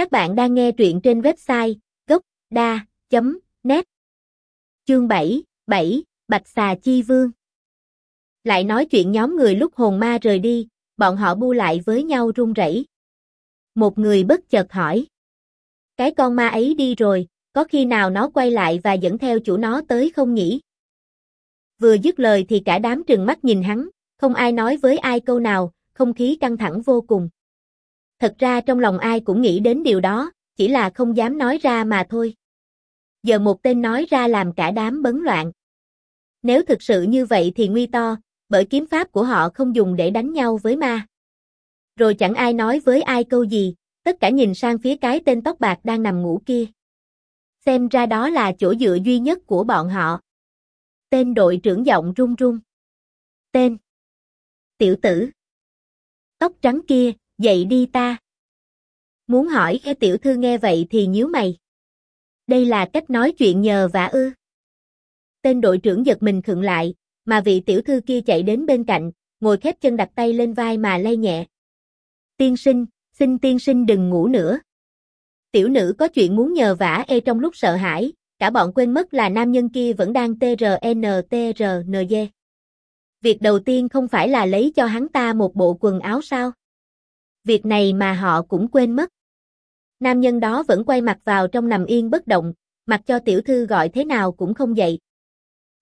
Các bạn đang nghe truyện trên website gốc.da.net Chương 7, 7, Bạch Xà Chi Vương Lại nói chuyện nhóm người lúc hồn ma rời đi, bọn họ bu lại với nhau run rẩy. Một người bất chợt hỏi. Cái con ma ấy đi rồi, có khi nào nó quay lại và dẫn theo chủ nó tới không nhỉ? Vừa dứt lời thì cả đám trừng mắt nhìn hắn, không ai nói với ai câu nào, không khí căng thẳng vô cùng. Thật ra trong lòng ai cũng nghĩ đến điều đó, chỉ là không dám nói ra mà thôi. Giờ một tên nói ra làm cả đám bấn loạn. Nếu thực sự như vậy thì nguy to, bởi kiếm pháp của họ không dùng để đánh nhau với ma. Rồi chẳng ai nói với ai câu gì, tất cả nhìn sang phía cái tên tóc bạc đang nằm ngủ kia. Xem ra đó là chỗ dựa duy nhất của bọn họ. Tên đội trưởng giọng run run. Tên. Tiểu tử. Tóc trắng kia, dậy đi ta. Muốn hỏi cái tiểu thư nghe vậy thì nhíu mày. Đây là cách nói chuyện nhờ vả ư. Tên đội trưởng giật mình khựng lại, mà vị tiểu thư kia chạy đến bên cạnh, ngồi khép chân đặt tay lên vai mà lay nhẹ. Tiên sinh, xin tiên sinh đừng ngủ nữa. Tiểu nữ có chuyện muốn nhờ vả e trong lúc sợ hãi, cả bọn quên mất là nam nhân kia vẫn đang TRNTRNG. Việc đầu tiên không phải là lấy cho hắn ta một bộ quần áo sao? Việc này mà họ cũng quên mất. Nam nhân đó vẫn quay mặt vào trong nằm yên bất động, mặc cho tiểu thư gọi thế nào cũng không dậy.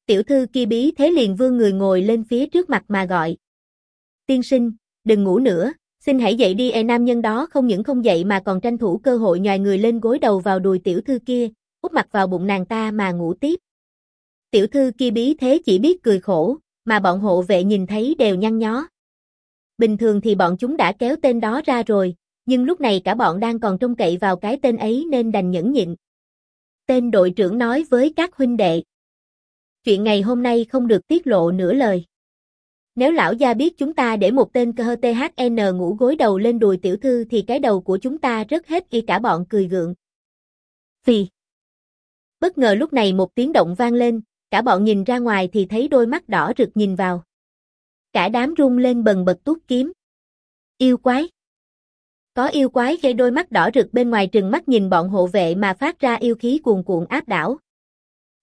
Tiểu thư kia bí thế liền vương người ngồi lên phía trước mặt mà gọi. Tiên sinh, đừng ngủ nữa, xin hãy dậy đi e nam nhân đó không những không dậy mà còn tranh thủ cơ hội nhòi người lên gối đầu vào đùi tiểu thư kia, úp mặt vào bụng nàng ta mà ngủ tiếp. Tiểu thư kia bí thế chỉ biết cười khổ, mà bọn hộ vệ nhìn thấy đều nhăn nhó. Bình thường thì bọn chúng đã kéo tên đó ra rồi, nhưng lúc này cả bọn đang còn trông cậy vào cái tên ấy nên đành nhẫn nhịn. Tên đội trưởng nói với các huynh đệ. Chuyện ngày hôm nay không được tiết lộ nửa lời. Nếu lão gia biết chúng ta để một tên cơ THN ngủ gối đầu lên đùi tiểu thư thì cái đầu của chúng ta rất hết y cả bọn cười gượng. Vì Bất ngờ lúc này một tiếng động vang lên, cả bọn nhìn ra ngoài thì thấy đôi mắt đỏ rực nhìn vào. Cả đám rung lên bần bật tuốt kiếm. Yêu quái. Có yêu quái gây đôi mắt đỏ rực bên ngoài trừng mắt nhìn bọn hộ vệ mà phát ra yêu khí cuồn cuộn áp đảo.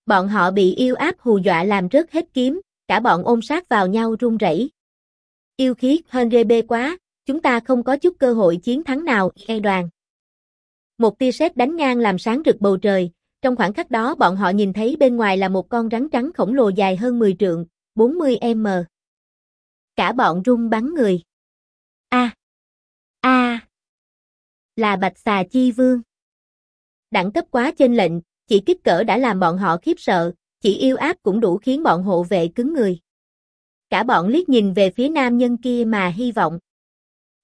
Bọn họ bị yêu áp hù dọa làm rớt hết kiếm, cả bọn ôm sát vào nhau run rẩy. Yêu khí hơn rê bê quá, chúng ta không có chút cơ hội chiến thắng nào, e đoàn. Một tia sét đánh ngang làm sáng rực bầu trời, trong khoảng khắc đó bọn họ nhìn thấy bên ngoài là một con rắn trắng khổng lồ dài hơn 10 trượng, 40m. Cả bọn run bắn người. A. A. Là Bạch Xà Chi Vương. Đẳng cấp quá trên lệnh, chỉ kích cỡ đã làm bọn họ khiếp sợ, chỉ yêu áp cũng đủ khiến bọn hộ vệ cứng người. Cả bọn liếc nhìn về phía nam nhân kia mà hy vọng.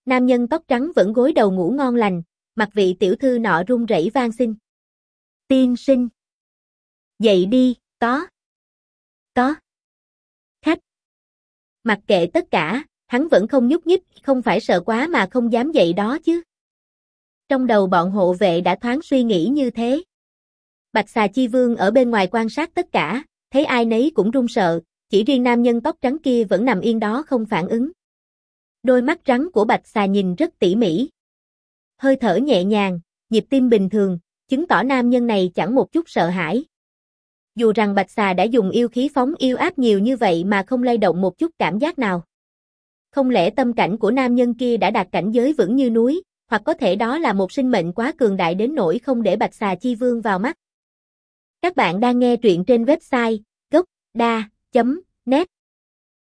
Nam nhân tóc trắng vẫn gối đầu ngủ ngon lành, mặt vị tiểu thư nọ run rẩy vang xin. Tiên sinh. Dậy đi, có. Có. Mặc kệ tất cả, hắn vẫn không nhúc nhích, không phải sợ quá mà không dám dậy đó chứ. Trong đầu bọn hộ vệ đã thoáng suy nghĩ như thế. Bạch xà chi vương ở bên ngoài quan sát tất cả, thấy ai nấy cũng run sợ, chỉ riêng nam nhân tóc trắng kia vẫn nằm yên đó không phản ứng. Đôi mắt trắng của bạch xà nhìn rất tỉ mỉ. Hơi thở nhẹ nhàng, nhịp tim bình thường, chứng tỏ nam nhân này chẳng một chút sợ hãi. Dù rằng bạch xà đã dùng yêu khí phóng yêu áp nhiều như vậy mà không lay động một chút cảm giác nào. Không lẽ tâm cảnh của nam nhân kia đã đạt cảnh giới vững như núi, hoặc có thể đó là một sinh mệnh quá cường đại đến nỗi không để bạch xà chi vương vào mắt. Các bạn đang nghe truyện trên website gocda.net